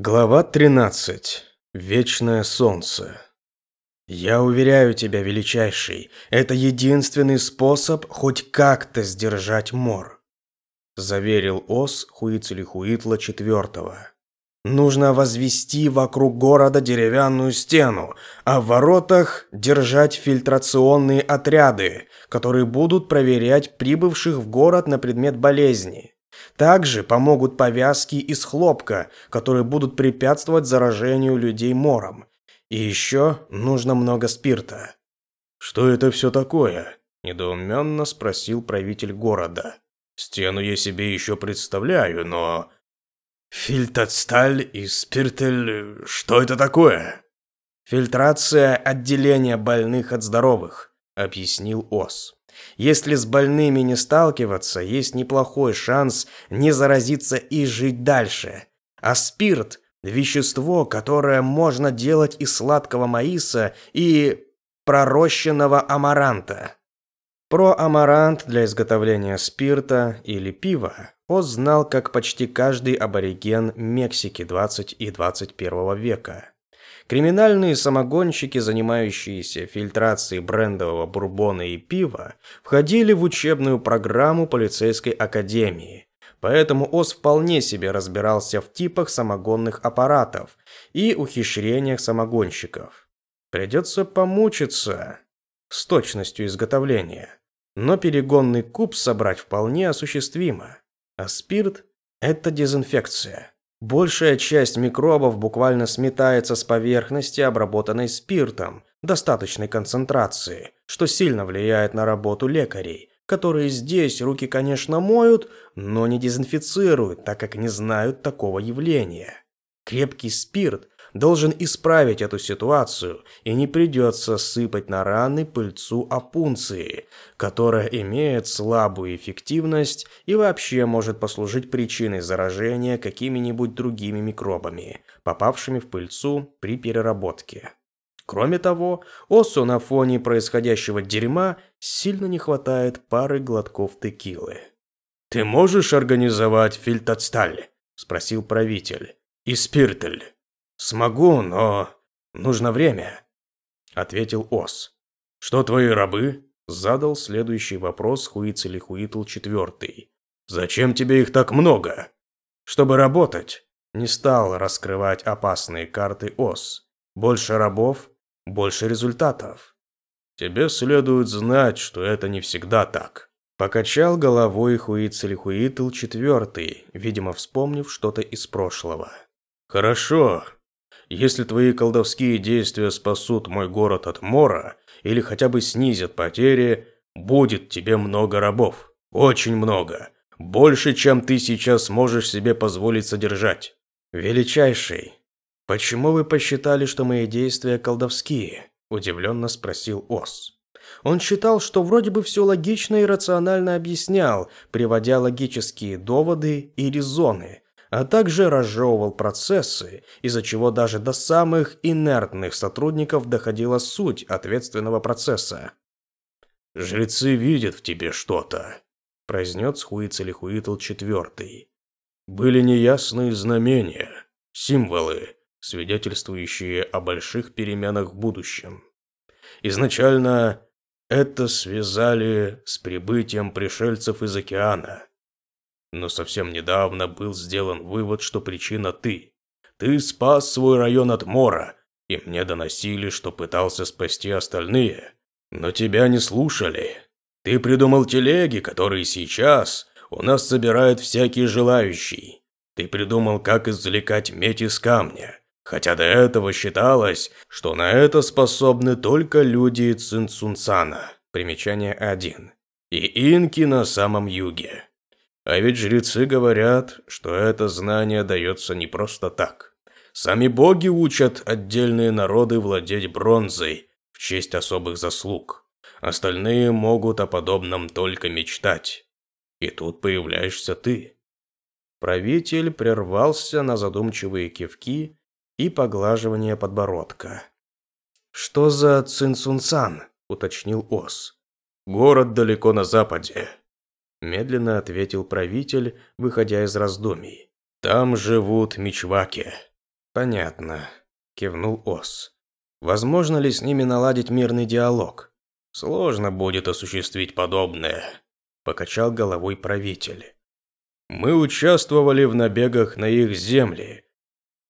Глава 13. Вечное солнце. Я уверяю тебя, величайший, это единственный способ хоть как-то сдержать мор, заверил Ос Хуицелихуитла IV. Нужно возвести вокруг города деревянную стену, а в воротах держать фильтрационные отряды, которые будут проверять прибывших в город на предмет болезни. Также помогут повязки из хлопка, которые будут препятствовать заражению людей мором. И еще нужно много спирта. «Что это все такое?» – недоуменно спросил правитель города. «Стену я себе еще представляю, но...» «Фильтацталь и спиртель... Что это такое?» «Фильтрация отделения больных от здоровых», – объяснил Ос. Если с больными не сталкиваться, есть неплохой шанс не заразиться и жить дальше. А спирт – вещество, которое можно делать из сладкого маиса и пророщенного амаранта. Про амарант для изготовления спирта или пива Оз знал как почти каждый абориген Мексики 20 и 21 века. Криминальные самогонщики, занимающиеся фильтрацией брендового бурбона и пива, входили в учебную программу полицейской академии. Поэтому Ос вполне себе разбирался в типах самогонных аппаратов и ухищрениях самогонщиков. Придется помучиться с точностью изготовления. Но перегонный куб собрать вполне осуществимо. А спирт – это дезинфекция. Большая часть микробов буквально сметается с поверхности, обработанной спиртом, достаточной концентрации, что сильно влияет на работу лекарей, которые здесь руки, конечно, моют, но не дезинфицируют, так как не знают такого явления. Крепкий спирт должен исправить эту ситуацию, и не придется сыпать на раны пыльцу опунции, которая имеет слабую эффективность и вообще может послужить причиной заражения какими-нибудь другими микробами, попавшими в пыльцу при переработке. Кроме того, Осу на фоне происходящего дерьма сильно не хватает пары глотков текилы. «Ты можешь организовать фильтацталь?» – спросил правитель. «И спиртель?» «Смогу, но нужно время», — ответил Ос. «Что твои рабы?» — задал следующий вопрос Хуицелихуитл четвертый. «Зачем тебе их так много?» «Чтобы работать». Не стал раскрывать опасные карты Ос. Больше рабов, больше результатов. Тебе следует знать, что это не всегда так. Покачал головой Хуицелихуитл четвертый, видимо, вспомнив что-то из прошлого. Хорошо, если твои колдовские действия спасут мой город от мора или хотя бы снизят потери, будет тебе много рабов. Очень много. Больше, чем ты сейчас можешь себе позволить содержать. Величайший, почему вы посчитали, что мои действия колдовские? Удивленно спросил Ос. Он считал, что вроде бы все логично и рационально объяснял, приводя логические доводы и резоны, а также разжевывал процессы, из-за чего даже до самых инертных сотрудников доходила суть ответственного процесса. «Жрецы видят в тебе что-то», – произнес Хуицелихуитл четвертый. «Были неясные знамения, символы, свидетельствующие о больших переменах в будущем. Изначально это связали с прибытием пришельцев из океана. Но совсем недавно был сделан вывод, что причина ты. Ты спас свой район от мора, и мне доносили, что пытался спасти остальные. Но тебя не слушали. Ты придумал телеги, которые сейчас у нас собирают всякие желающие. Ты придумал, как извлекать медь из камня. Хотя до этого считалось, что на это способны только люди Цинцунцана. Примечание 1. И инки на самом юге. А ведь жрецы говорят, что это знание дается не просто так. Сами боги учат отдельные народы владеть бронзой в честь особых заслуг. Остальные могут о подобном только мечтать. И тут появляешься ты. Правитель прервался на задумчивые кивки и поглаживание подбородка. «Что за Цинцунсан?» – уточнил Ос. «Город далеко на западе медленно ответил правитель, выходя из раздумий. Там живут мичваки. «Понятно», – кивнул Ос. «Возможно ли с ними наладить мирный диалог?» «Сложно будет осуществить подобное», – покачал головой правитель. «Мы участвовали в набегах на их земли,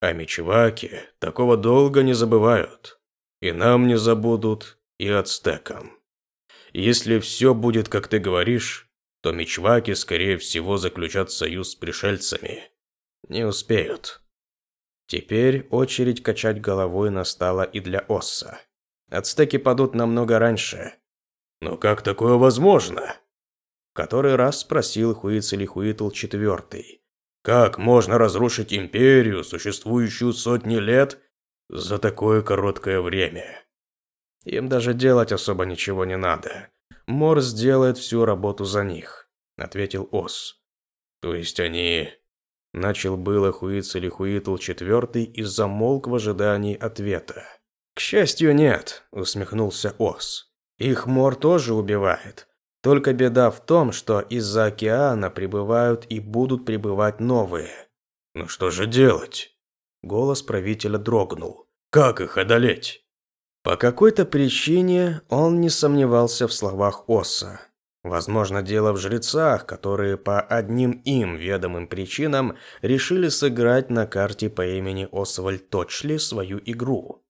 а мечеваки такого долго не забывают. И нам не забудут, и ацтекам. Если все будет, как ты говоришь, то мечваки, скорее всего, заключат союз с пришельцами. Не успеют. Теперь очередь качать головой настала и для Осса. Ацтеки падут намного раньше. Но как такое возможно? который раз спросил Хуицелихуитл четвертый. Как можно разрушить империю, существующую сотни лет, за такое короткое время? Им даже делать особо ничего не надо. Мор сделает всю работу за них, ответил Ос. То есть они... Начал было Хуицелихуитл четвертый и замолк в ожидании ответа. «К счастью, нет», — усмехнулся Ос. «Их Мор тоже убивает. Только беда в том, что из-за океана прибывают и будут прибывать новые». «Ну что же делать?» Голос правителя дрогнул. «Как их одолеть?» По какой-то причине он не сомневался в словах Оса. Возможно, дело в жрецах, которые по одним им ведомым причинам решили сыграть на карте по имени Освальд Точли свою игру.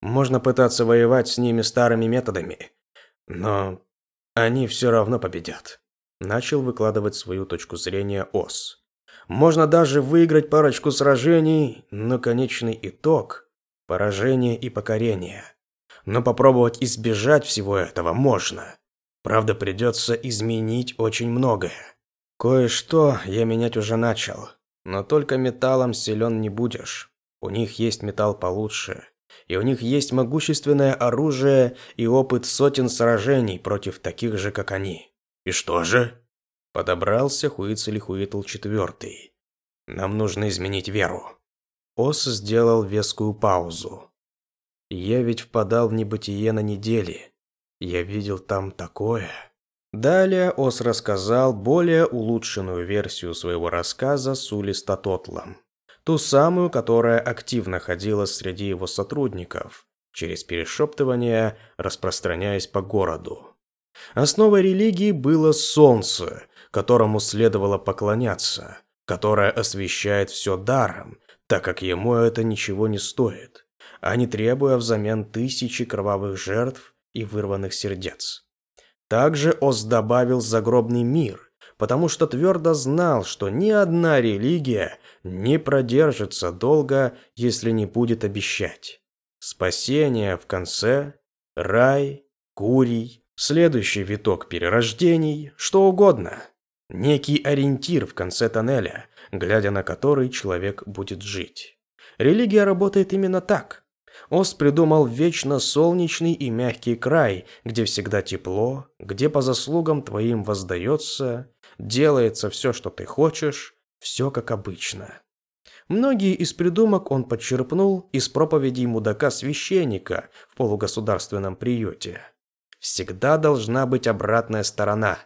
Можно пытаться воевать с ними старыми методами, но они все равно победят. Начал выкладывать свою точку зрения Ос. Можно даже выиграть парочку сражений, но конечный итог – поражение и покорение. Но попробовать избежать всего этого можно. Правда, придется изменить очень многое. Кое-что я менять уже начал, но только металлом силен не будешь. У них есть металл получше, и у них есть могущественное оружие и опыт сотен сражений против таких же, как они. И что же? Подобрался Хуицелихуитл четвертый. Нам нужно изменить веру. Ос сделал вескую паузу. Я ведь впадал в небытие на недели. Я видел там такое. Далее Ос рассказал более улучшенную версию своего рассказа с Улистототлом. Ту самую, которая активно ходила среди его сотрудников, через перешептывание распространяясь по городу. Основой религии было солнце, которому следовало поклоняться, которое освещает все даром, так как ему это ничего не стоит, а не требуя взамен тысячи кровавых жертв и вырванных сердец. Также Ос добавил загробный мир, потому что твердо знал, что ни одна религия не продержится долго, если не будет обещать. Спасение в конце, рай, курий, следующий виток перерождений, что угодно. Некий ориентир в конце тоннеля, глядя на который человек будет жить. Религия работает именно так. Ост придумал вечно солнечный и мягкий край, где всегда тепло, где по заслугам твоим воздается, делается все, что ты хочешь, все как обычно. Многие из придумок он подчерпнул из проповедей мудака-священника в полугосударственном приюте. Всегда должна быть обратная сторона.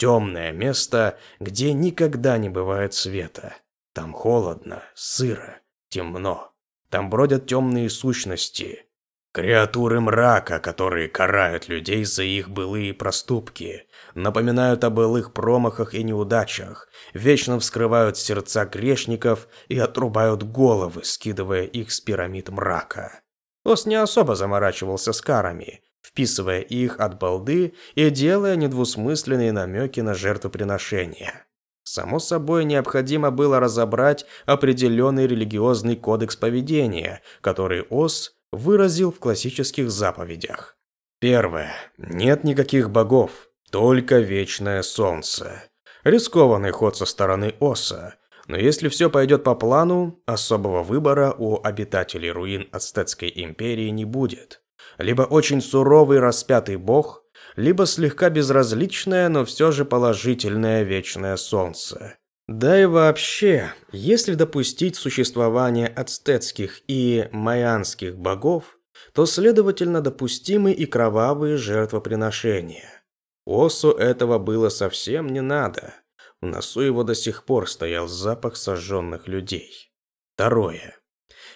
Темное место, где никогда не бывает света. Там холодно, сыро, темно. Там бродят темные сущности. Креатуры мрака, которые карают людей за их былые проступки, напоминают о былых промахах и неудачах, вечно вскрывают сердца грешников и отрубают головы, скидывая их с пирамид мрака. Ос не особо заморачивался с карами, вписывая их от балды и делая недвусмысленные намеки на жертвоприношения. Само собой, необходимо было разобрать определенный религиозный кодекс поведения, который Ос выразил в классических заповедях. Первое. Нет никаких богов, только вечное солнце. Рискованный ход со стороны Оса, но если все пойдет по плану, особого выбора у обитателей руин Ацтецкой империи не будет. Либо очень суровый распятый бог, либо слегка безразличное, но все же положительное вечное солнце. Да и вообще, если допустить существование ацтецких и майянских богов, то, следовательно, допустимы и кровавые жертвоприношения. Осу этого было совсем не надо. В носу его до сих пор стоял запах сожженных людей. Второе.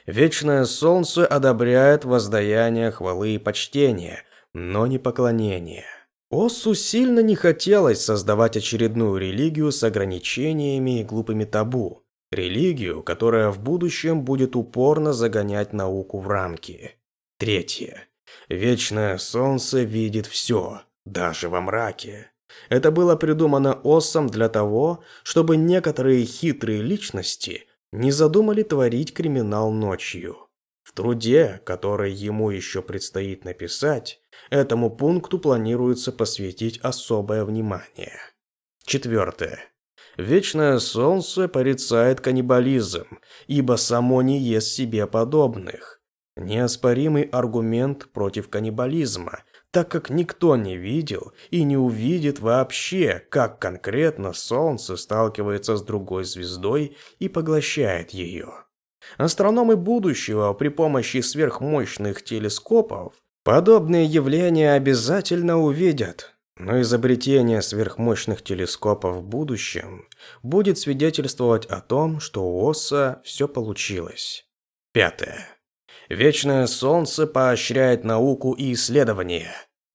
Вечное Солнце одобряет воздаяние хвалы и почтения, но не поклонение. Осу сильно не хотелось создавать очередную религию с ограничениями и глупыми табу. Религию, которая в будущем будет упорно загонять науку в рамки. Третье. Вечное солнце видит все, даже во мраке. Это было придумано Осом для того, чтобы некоторые хитрые личности не задумали творить криминал ночью. В труде, который ему еще предстоит написать, этому пункту планируется посвятить особое внимание. Четвертое. Вечное солнце порицает каннибализм, ибо само не ест себе подобных. Неоспоримый аргумент против каннибализма, так как никто не видел и не увидит вообще, как конкретно Солнце сталкивается с другой звездой и поглощает ее. Астрономы будущего при помощи сверхмощных телескопов подобные явления обязательно увидят, но изобретение сверхмощных телескопов в будущем будет свидетельствовать о том, что у Оса все получилось. Пятое. Вечное солнце поощряет науку и исследования.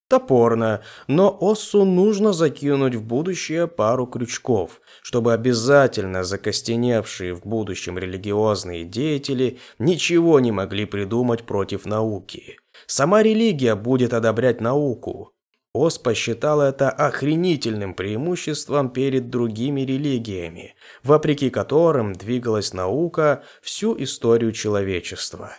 Топорно, но Оссу нужно закинуть в будущее пару крючков, чтобы обязательно закостеневшие в будущем религиозные деятели ничего не могли придумать против науки. Сама религия будет одобрять науку. Ос посчитал это охренительным преимуществом перед другими религиями, вопреки которым двигалась наука всю историю человечества.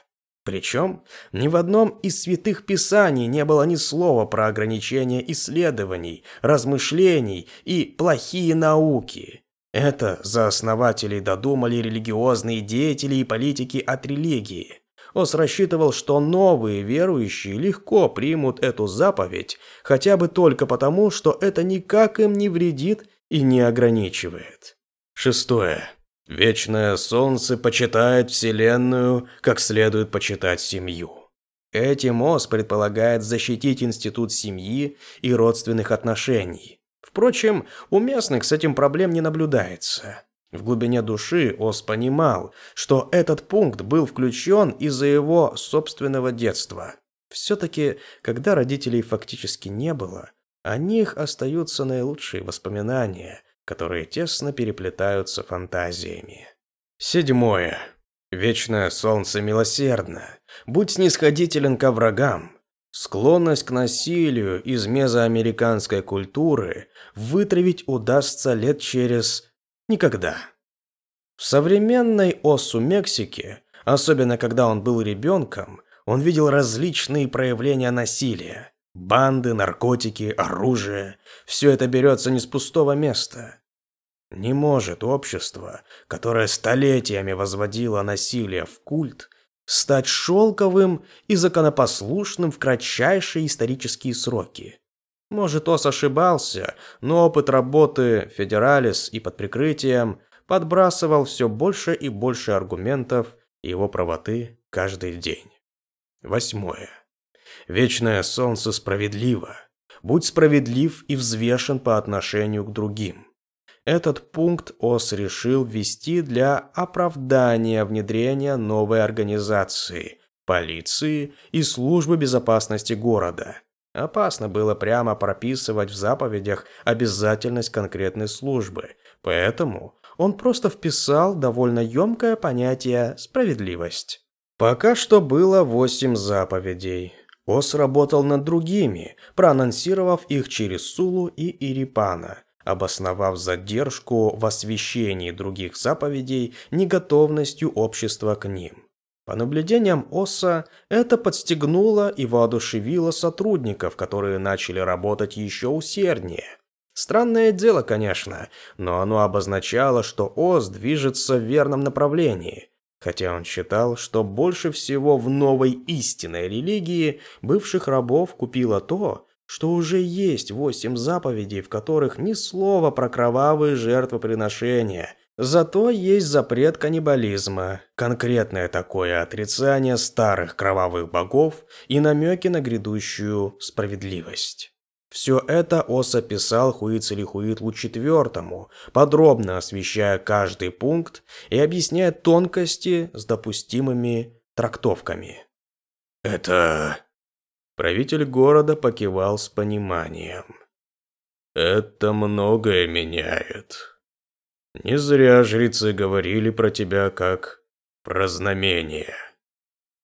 Причем ни в одном из святых писаний не было ни слова про ограничения исследований, размышлений и плохие науки. Это за основателей додумали религиозные деятели и политики от религии. Ос рассчитывал, что новые верующие легко примут эту заповедь, хотя бы только потому, что это никак им не вредит и не ограничивает. Шестое. Вечное солнце почитает Вселенную, как следует почитать семью. Этим ОС предполагает защитить институт семьи и родственных отношений. Впрочем, у местных с этим проблем не наблюдается. В глубине души Ос понимал, что этот пункт был включен из-за его собственного детства. Все-таки, когда родителей фактически не было, о них остаются наилучшие воспоминания – которые тесно переплетаются фантазиями. Седьмое. Вечное солнце милосердно. Будь снисходителен ко врагам. Склонность к насилию из мезоамериканской культуры вытравить удастся лет через... никогда. В современной Осу Мексики, особенно когда он был ребенком, он видел различные проявления насилия. Банды, наркотики, оружие – все это берется не с пустого места. Не может общество, которое столетиями возводило насилие в культ, стать шелковым и законопослушным в кратчайшие исторические сроки. Может, Ос ошибался, но опыт работы Федералис и под прикрытием подбрасывал все больше и больше аргументов его правоты каждый день. Восьмое. Вечное солнце справедливо. Будь справедлив и взвешен по отношению к другим. Этот пункт ОС решил ввести для оправдания внедрения новой организации – полиции и службы безопасности города. Опасно было прямо прописывать в заповедях обязательность конкретной службы, поэтому он просто вписал довольно емкое понятие «справедливость». Пока что было восемь заповедей. Ос работал над другими, проанонсировав их через Сулу и Ирипана – обосновав задержку в освещении других заповедей неготовностью общества к ним. По наблюдениям Оса, это подстегнуло и воодушевило сотрудников, которые начали работать еще усерднее. Странное дело, конечно, но оно обозначало, что Ос движется в верном направлении, хотя он считал, что больше всего в новой истинной религии бывших рабов купило то, что уже есть восемь заповедей, в которых ни слова про кровавые жертвоприношения. Зато есть запрет каннибализма, конкретное такое отрицание старых кровавых богов и намеки на грядущую справедливость. Все это Ос описал Хуицелихуитлу IV, подробно освещая каждый пункт и объясняя тонкости с допустимыми трактовками. «Это...» Правитель города покивал с пониманием. «Это многое меняет. Не зря жрецы говорили про тебя как про знамение.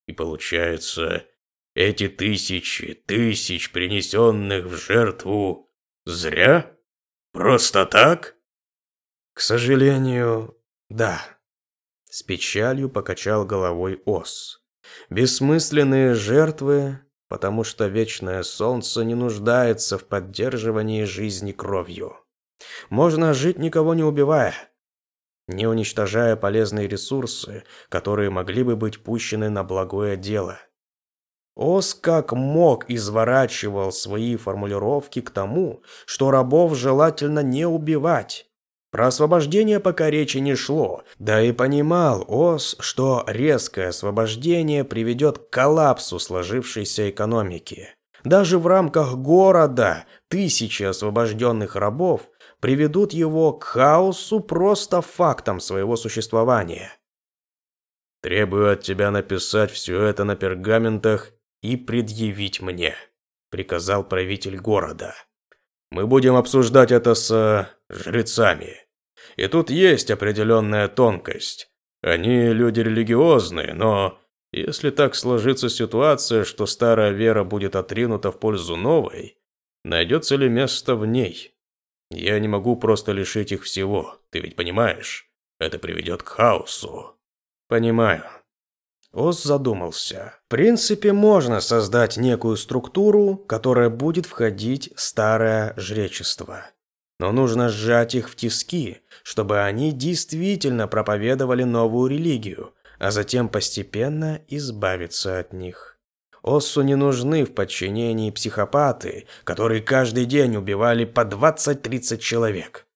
И получается, эти тысячи, тысяч принесенных в жертву зря? Просто так? К сожалению, да. С печалью покачал головой Ос. Бессмысленные жертвы, потому что вечное солнце не нуждается в поддерживании жизни кровью. Можно жить никого не убивая, не уничтожая полезные ресурсы, которые могли бы быть пущены на благое дело. Ос как мог изворачивал свои формулировки к тому, что рабов желательно не убивать. Про освобождение пока речи не шло, да и понимал Ос, что резкое освобождение приведет к коллапсу сложившейся экономики. Даже в рамках города тысячи освобожденных рабов приведут его к хаосу просто фактом своего существования. Требую от тебя написать все это на пергаментах и предъявить мне», – приказал правитель города. «Мы будем обсуждать это с жрецами. И тут есть определенная тонкость. Они люди религиозные, но если так сложится ситуация, что старая вера будет отринута в пользу новой, найдется ли место в ней? Я не могу просто лишить их всего, ты ведь понимаешь? Это приведет к хаосу». «Понимаю», Ос задумался. В принципе, можно создать некую структуру, которая будет входить старое жречество. Но нужно сжать их в тиски, чтобы они действительно проповедовали новую религию, а затем постепенно избавиться от них. Оссу не нужны в подчинении психопаты, которые каждый день убивали по 20-30 человек.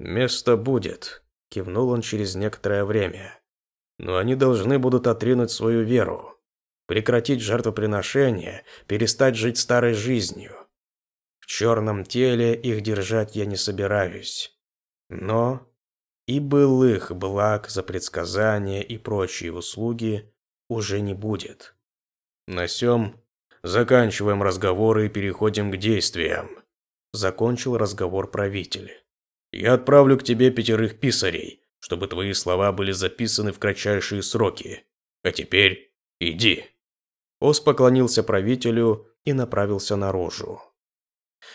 «Место будет», – кивнул он через некоторое время. Но они должны будут отринуть свою веру, прекратить жертвоприношение, перестать жить старой жизнью. В черном теле их держать я не собираюсь. Но и былых благ за предсказания и прочие услуги уже не будет. На сём заканчиваем разговоры и переходим к действиям. Закончил разговор правитель. Я отправлю к тебе пятерых писарей, чтобы твои слова были записаны в кратчайшие сроки. А теперь иди». Ос поклонился правителю и направился наружу.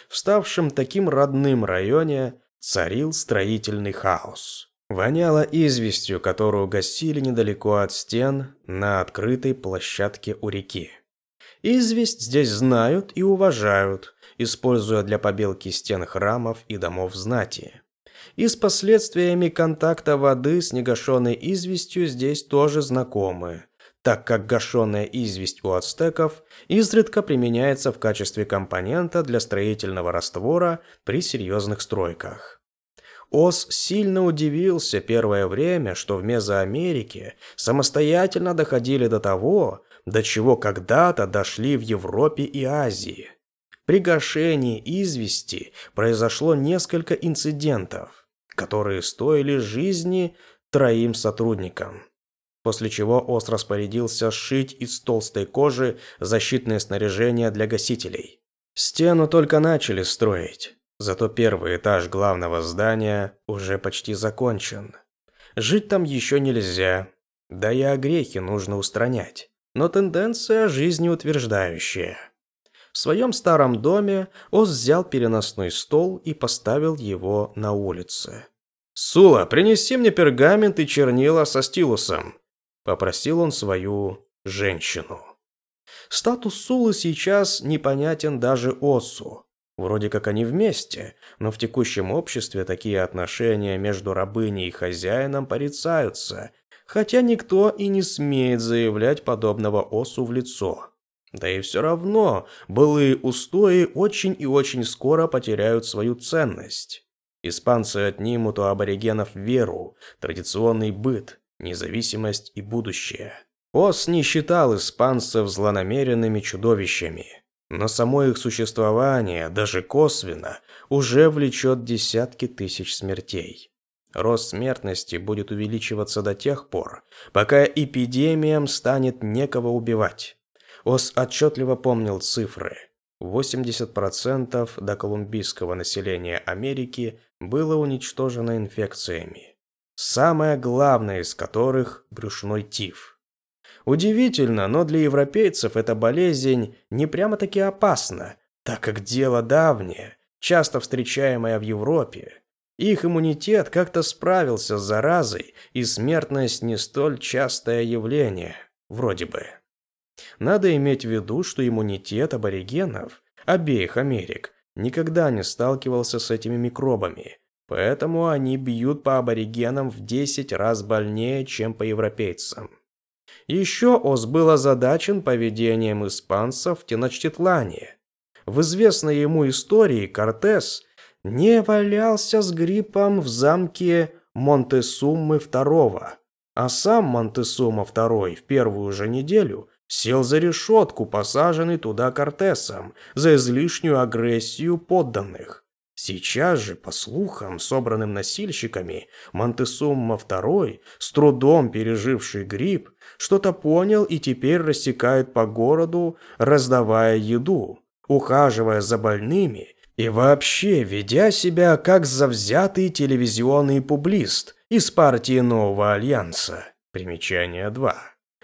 В ставшем таким родным районе царил строительный хаос. Воняло известью, которую гасили недалеко от стен на открытой площадке у реки. Известь здесь знают и уважают, используя для побелки стен храмов и домов знати. И с последствиями контакта воды с негашенной известью здесь тоже знакомы, так как гашенная известь у ацтеков изредка применяется в качестве компонента для строительного раствора при серьезных стройках. Ос сильно удивился первое время, что в Мезоамерике самостоятельно доходили до того, до чего когда-то дошли в Европе и Азии. При гашении извести произошло несколько инцидентов, которые стоили жизни троим сотрудникам. После чего Ос распорядился сшить из толстой кожи защитное снаряжение для гасителей. Стену только начали строить, зато первый этаж главного здания уже почти закончен. Жить там еще нельзя, да и огрехи нужно устранять, но тенденция жизнеутверждающая. В своем старом доме Оз взял переносной стол и поставил его на улице. «Сула, принеси мне пергамент и чернила со стилусом», – попросил он свою женщину. Статус Сулы сейчас непонятен даже Осу. Вроде как они вместе, но в текущем обществе такие отношения между рабыней и хозяином порицаются, хотя никто и не смеет заявлять подобного Осу в лицо. Да и все равно былые устои очень и очень скоро потеряют свою ценность. Испанцы отнимут у аборигенов веру, традиционный быт, независимость и будущее. Ос не считал испанцев злонамеренными чудовищами, но само их существование, даже косвенно, уже влечет десятки тысяч смертей. Рост смертности будет увеличиваться до тех пор, пока эпидемиям станет некого убивать. Ос отчетливо помнил цифры. 80% до колумбийского населения Америки было уничтожено инфекциями. Самое главное из которых – брюшной тиф. Удивительно, но для европейцев эта болезнь не прямо-таки опасна, так как дело давнее, часто встречаемое в Европе. Их иммунитет как-то справился с заразой, и смертность не столь частое явление, вроде бы. Надо иметь в виду, что иммунитет аборигенов обеих Америк никогда не сталкивался с этими микробами, поэтому они бьют по аборигенам в 10 раз больнее, чем по европейцам. Еще Оз был озадачен поведением испанцев в Теночтитлане. В известной ему истории Кортес не валялся с гриппом в замке Монтесуммы II, а сам Монтесума II в первую же неделю сел за решетку, посаженный туда Кортесом, за излишнюю агрессию подданных. Сейчас же, по слухам, собранным носильщиками, Монтесумма II, с трудом переживший грипп, что-то понял и теперь рассекает по городу, раздавая еду, ухаживая за больными и вообще ведя себя как завзятый телевизионный публист из партии Нового Альянса. Примечание 2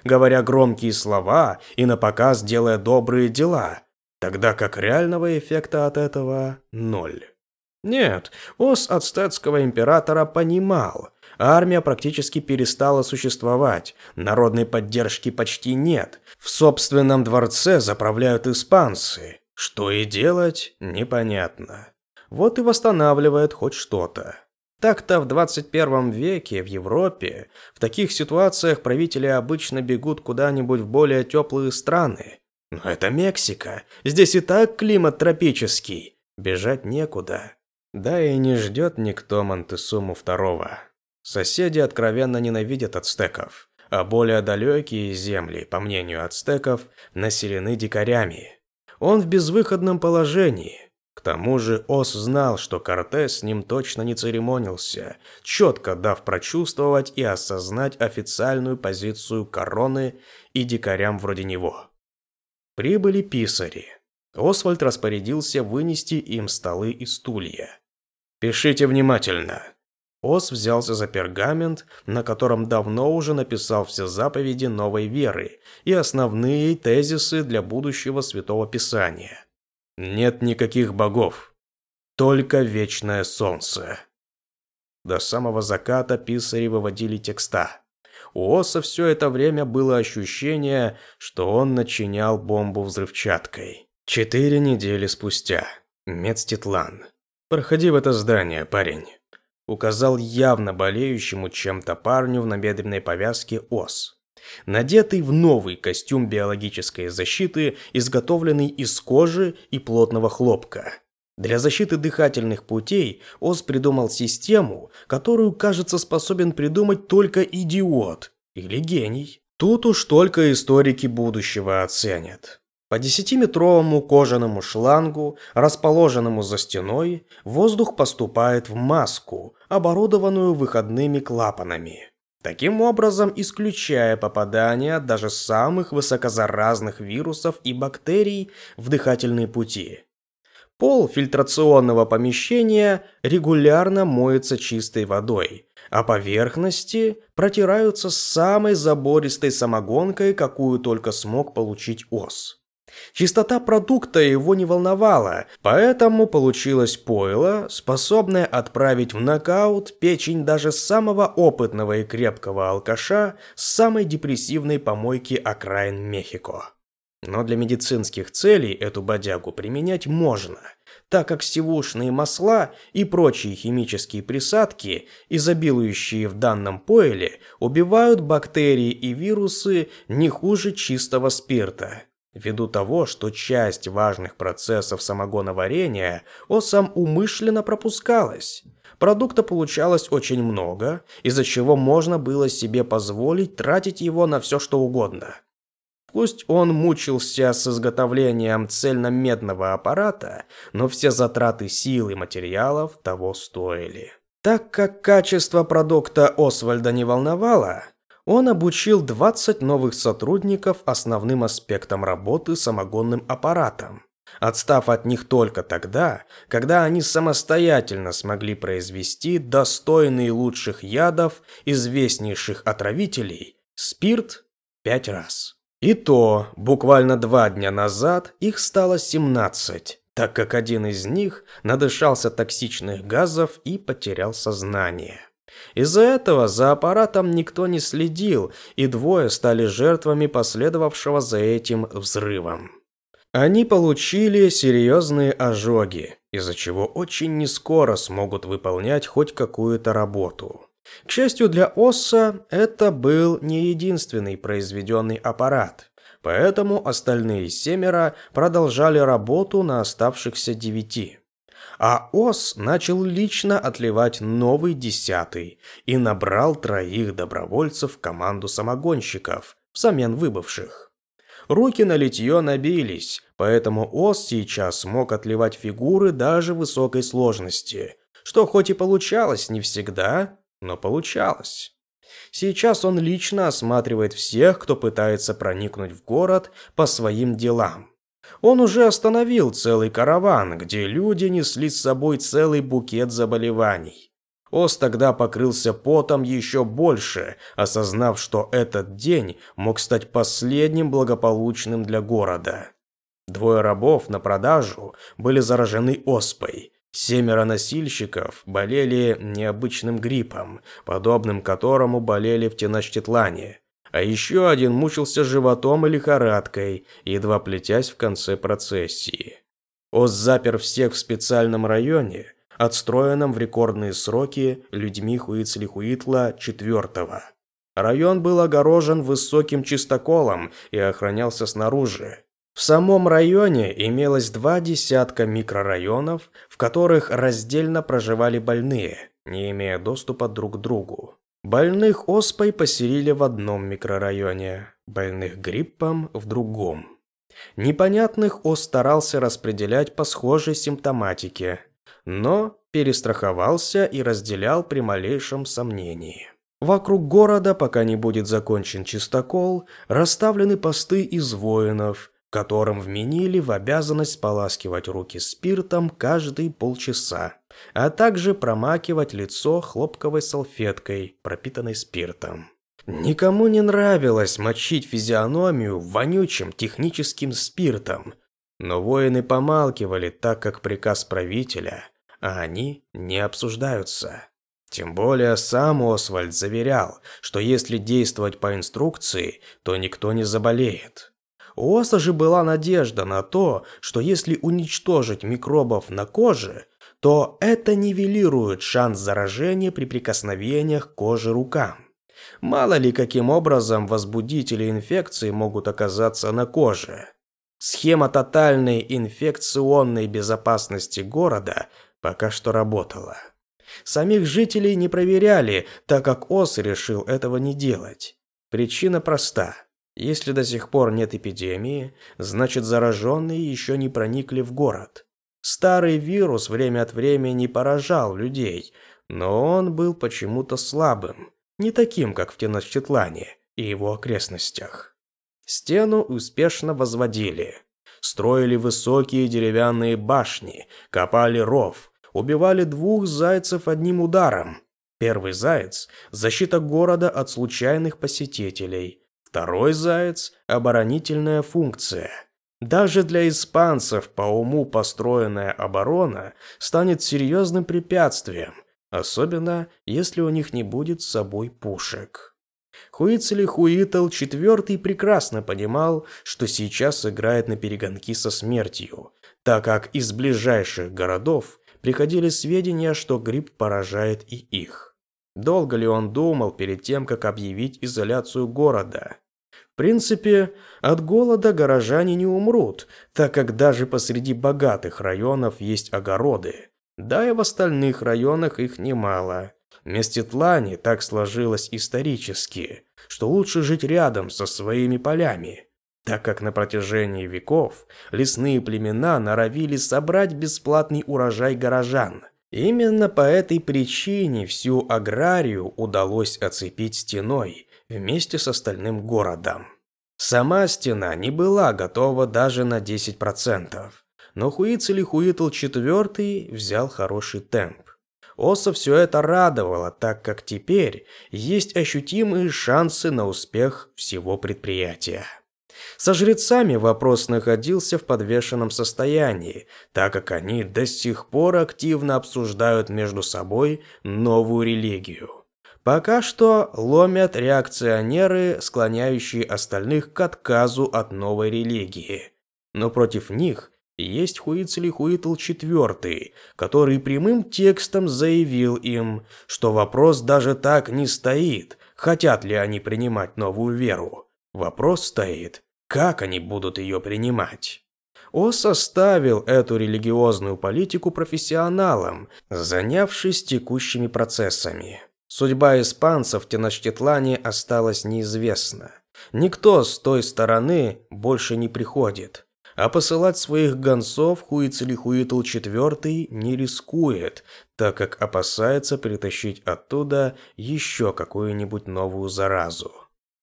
говоря громкие слова и на показ делая добрые дела, тогда как реального эффекта от этого ноль. Нет, ос ацтетского императора понимал, армия практически перестала существовать, народной поддержки почти нет, в собственном дворце заправляют испанцы. Что и делать, непонятно. Вот и восстанавливает хоть что-то. Так-то в 21 веке в Европе в таких ситуациях правители обычно бегут куда-нибудь в более теплые страны. Но это Мексика. Здесь и так климат тропический. Бежать некуда. Да и не ждет никто Монтесуму второго. Соседи откровенно ненавидят ацтеков, а более далекие земли, по мнению ацтеков, населены дикарями. Он в безвыходном положении. К тому же Ос знал, что Кортес с ним точно не церемонился, четко дав прочувствовать и осознать официальную позицию короны и дикарям вроде него. Прибыли писари. Освальд распорядился вынести им столы и стулья. «Пишите внимательно». Ос взялся за пергамент, на котором давно уже написал все заповеди новой веры и основные тезисы для будущего Святого Писания. Нет никаких богов, только вечное солнце. До самого заката писари выводили текста. У Оса все это время было ощущение, что он начинял бомбу взрывчаткой. Четыре недели спустя. Медститлан. «Проходи в это здание, парень», — указал явно болеющему чем-то парню в набедренной повязке Ос надетый в новый костюм биологической защиты, изготовленный из кожи и плотного хлопка. Для защиты дыхательных путей Оз придумал систему, которую, кажется, способен придумать только идиот или гений. Тут уж только историки будущего оценят. По десятиметровому кожаному шлангу, расположенному за стеной, воздух поступает в маску, оборудованную выходными клапанами таким образом исключая попадание даже самых высокозаразных вирусов и бактерий в дыхательные пути. Пол фильтрационного помещения регулярно моется чистой водой, а поверхности протираются самой забористой самогонкой, какую только смог получить ОС. Чистота продукта его не волновала, поэтому получилось пойло, способное отправить в нокаут печень даже самого опытного и крепкого алкаша с самой депрессивной помойки окраин Мехико. Но для медицинских целей эту бодягу применять можно, так как сивушные масла и прочие химические присадки, изобилующие в данном пойле, убивают бактерии и вирусы не хуже чистого спирта ввиду того, что часть важных процессов самогоноварения осам умышленно пропускалась. Продукта получалось очень много, из-за чего можно было себе позволить тратить его на все что угодно. Пусть он мучился с изготовлением цельномедного аппарата, но все затраты сил и материалов того стоили. Так как качество продукта Освальда не волновало, он обучил 20 новых сотрудников основным аспектам работы самогонным аппаратом, отстав от них только тогда, когда они самостоятельно смогли произвести достойные лучших ядов, известнейших отравителей, спирт пять раз. И то, буквально два дня назад их стало 17, так как один из них надышался токсичных газов и потерял сознание. Из-за этого за аппаратом никто не следил, и двое стали жертвами последовавшего за этим взрывом. Они получили серьезные ожоги, из-за чего очень нескоро смогут выполнять хоть какую-то работу. К счастью для Осса, это был не единственный произведенный аппарат, поэтому остальные семеро продолжали работу на оставшихся девяти. А Ос начал лично отливать новый десятый и набрал троих добровольцев в команду самогонщиков взамен выбывших. Руки на литье набились, поэтому Ос сейчас мог отливать фигуры даже высокой сложности, что хоть и получалось не всегда, но получалось. Сейчас он лично осматривает всех, кто пытается проникнуть в город по своим делам. Он уже остановил целый караван, где люди несли с собой целый букет заболеваний. Ос тогда покрылся потом еще больше, осознав, что этот день мог стать последним благополучным для города. Двое рабов на продажу были заражены оспой, Семеро носильщиков болели необычным гриппом, подобным которому болели в Теночтитлане. А еще один мучился животом и лихорадкой, едва плетясь в конце процессии. Оз запер всех в специальном районе, отстроенном в рекордные сроки людьми Хуицлихуитла IV. Район был огорожен высоким чистоколом и охранялся снаружи. В самом районе имелось два десятка микрорайонов, в которых раздельно проживали больные, не имея доступа друг к другу. Больных оспой поселили в одном микрорайоне, больных гриппом в другом. Непонятных ос старался распределять по схожей симптоматике, но перестраховался и разделял при малейшем сомнении. Вокруг города, пока не будет закончен чистокол, расставлены посты из воинов – которым вменили в обязанность споласкивать руки спиртом каждые полчаса, а также промакивать лицо хлопковой салфеткой, пропитанной спиртом. Никому не нравилось мочить физиономию вонючим техническим спиртом, но воины помалкивали, так как приказ правителя, а они не обсуждаются. Тем более сам Освальд заверял, что если действовать по инструкции, то никто не заболеет. У Оса же была надежда на то, что если уничтожить микробов на коже, то это нивелирует шанс заражения при прикосновениях к коже рукам. Мало ли каким образом возбудители инфекции могут оказаться на коже. Схема тотальной инфекционной безопасности города пока что работала. Самих жителей не проверяли, так как ОС решил этого не делать. Причина проста – если до сих пор нет эпидемии, значит зараженные еще не проникли в город. Старый вирус время от времени поражал людей, но он был почему-то слабым, не таким, как в Теночтитлане и его окрестностях. Стену успешно возводили. Строили высокие деревянные башни, копали ров, убивали двух зайцев одним ударом. Первый заяц – защита города от случайных посетителей – Второй заяц – оборонительная функция. Даже для испанцев по уму построенная оборона станет серьезным препятствием, особенно если у них не будет с собой пушек. Хуицели Хуитл IV прекрасно понимал, что сейчас играет на перегонки со смертью, так как из ближайших городов приходили сведения, что грипп поражает и их. Долго ли он думал перед тем, как объявить изоляцию города? Принципе, от голода горожане не умрут, так как даже посреди богатых районов есть огороды. Да и в остальных районах их немало. В Меститлане так сложилось исторически, что лучше жить рядом со своими полями, так как на протяжении веков лесные племена норовили собрать бесплатный урожай горожан, Именно по этой причине всю аграрию удалось оцепить стеной вместе с остальным городом. Сама стена не была готова даже на 10%, но Хуицелихуитл IV взял хороший темп. Оса все это радовало, так как теперь есть ощутимые шансы на успех всего предприятия. Со жрецами вопрос находился в подвешенном состоянии, так как они до сих пор активно обсуждают между собой новую религию. Пока что ломят реакционеры, склоняющие остальных к отказу от новой религии. Но против них есть Хуицелихуитл IV, который прямым текстом заявил им, что вопрос даже так не стоит, хотят ли они принимать новую веру. Вопрос стоит, как они будут ее принимать? О составил эту религиозную политику профессионалом, занявшись текущими процессами. Судьба испанцев в Теночтитлане осталась неизвестна. Никто с той стороны больше не приходит. А посылать своих гонцов Хуицелихуитл IV не рискует, так как опасается притащить оттуда еще какую-нибудь новую заразу.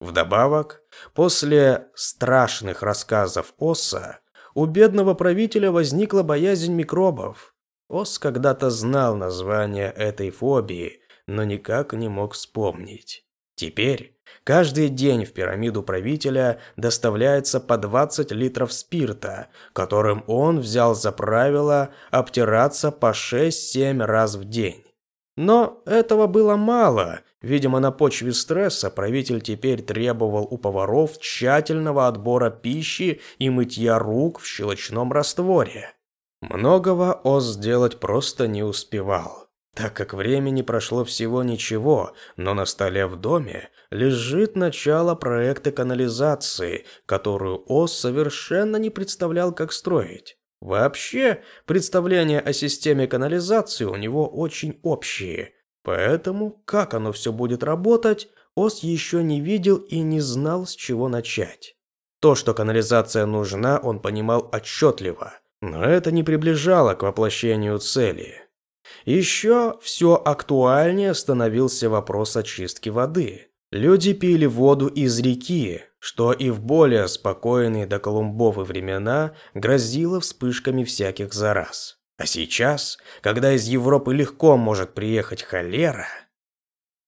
Вдобавок, после страшных рассказов Оса, у бедного правителя возникла боязнь микробов. Ос когда-то знал название этой фобии, но никак не мог вспомнить. Теперь каждый день в пирамиду правителя доставляется по 20 литров спирта, которым он взял за правило обтираться по 6-7 раз в день. Но этого было мало. Видимо, на почве стресса правитель теперь требовал у поваров тщательного отбора пищи и мытья рук в щелочном растворе. Многого Оз сделать просто не успевал, так как времени прошло всего ничего, но на столе в доме лежит начало проекта канализации, которую Оз совершенно не представлял, как строить. Вообще, представления о системе канализации у него очень общие. Поэтому, как оно все будет работать, Ос еще не видел и не знал, с чего начать. То, что канализация нужна, он понимал отчетливо, но это не приближало к воплощению цели. Еще все актуальнее становился вопрос очистки воды. Люди пили воду из реки, что и в более спокойные до Колумбовы времена грозило вспышками всяких зараз. А сейчас, когда из Европы легко может приехать холера,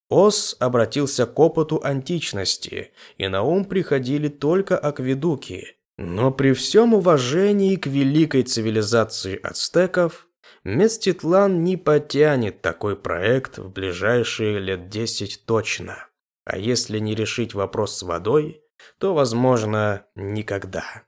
Ос обратился к опыту античности, и на ум приходили только акведуки. Но при всем уважении к великой цивилизации ацтеков, Меститлан не потянет такой проект в ближайшие лет десять точно. А если не решить вопрос с водой, то, возможно, никогда.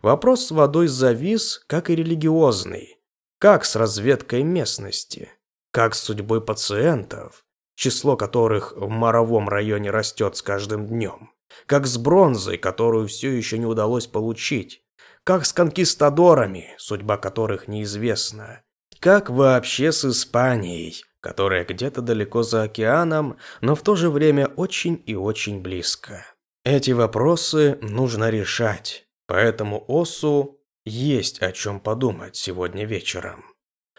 Вопрос с водой завис, как и религиозный. Как с разведкой местности? Как с судьбой пациентов, число которых в моровом районе растет с каждым днем? Как с бронзой, которую все еще не удалось получить? Как с конкистадорами, судьба которых неизвестна? Как вообще с Испанией, которая где-то далеко за океаном, но в то же время очень и очень близко? Эти вопросы нужно решать, поэтому Осу есть о чем подумать сегодня вечером.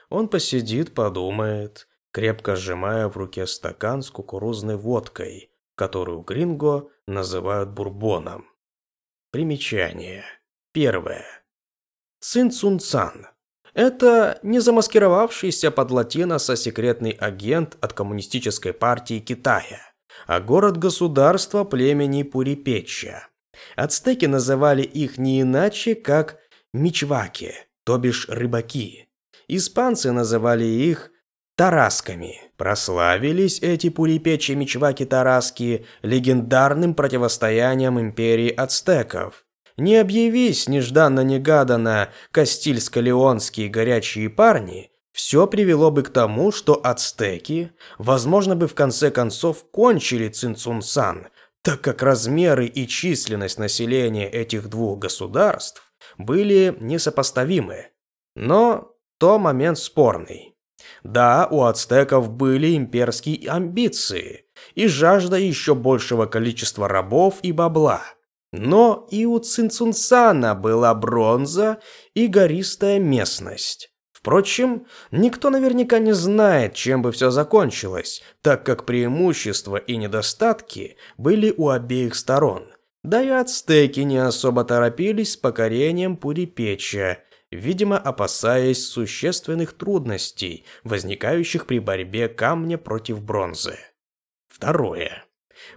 Он посидит, подумает, крепко сжимая в руке стакан с кукурузной водкой, которую гринго называют бурбоном. Примечание. Первое. Цин Цун Цан. Это не замаскировавшийся под латиноса секретный агент от Коммунистической партии Китая а город-государство племени Пурипечья. Ацтеки называли их не иначе, как мичваки, то бишь рыбаки. Испанцы называли их тарасками. Прославились эти пурипечьи мичваки-тараски легендарным противостоянием империи ацтеков. Не объявись нежданно-негаданно Кастильско-Леонские горячие парни, все привело бы к тому, что ацтеки, возможно, бы в конце концов кончили Цинцунсан, так как размеры и численность населения этих двух государств были несопоставимы. Но то момент спорный. Да, у ацтеков были имперские амбиции и жажда еще большего количества рабов и бабла. Но и у Цинцунсана была бронза и гористая местность. Впрочем, никто наверняка не знает, чем бы все закончилось, так как преимущества и недостатки были у обеих сторон. Да и ацтеки не особо торопились с покорением Пурипеча, видимо, опасаясь существенных трудностей, возникающих при борьбе камня против бронзы. Второе.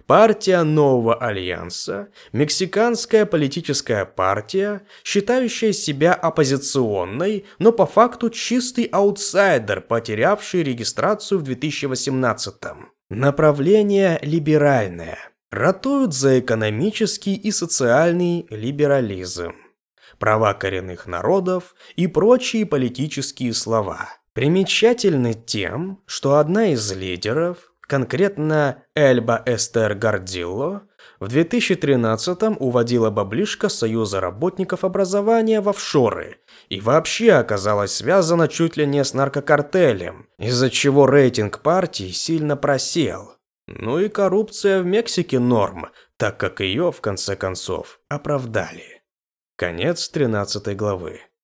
Партия Нового Альянса, мексиканская политическая партия, считающая себя оппозиционной, но по факту чистый аутсайдер, потерявший регистрацию в 2018 -м. Направление либеральное. Ратуют за экономический и социальный либерализм, права коренных народов и прочие политические слова. Примечательны тем, что одна из лидеров, Конкретно Эльба Эстер Гордилло в 2013-м уводила баблишко Союза работников образования в офшоры и вообще оказалась связана чуть ли не с наркокартелем, из-за чего рейтинг партии сильно просел. Ну и коррупция в Мексике норм, так как ее, в конце концов, оправдали. Конец 13 главы.